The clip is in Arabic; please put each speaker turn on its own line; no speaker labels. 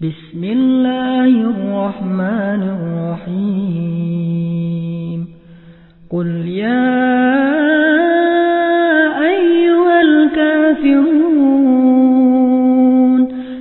بسم الله الرحمن الرحيم. قل يا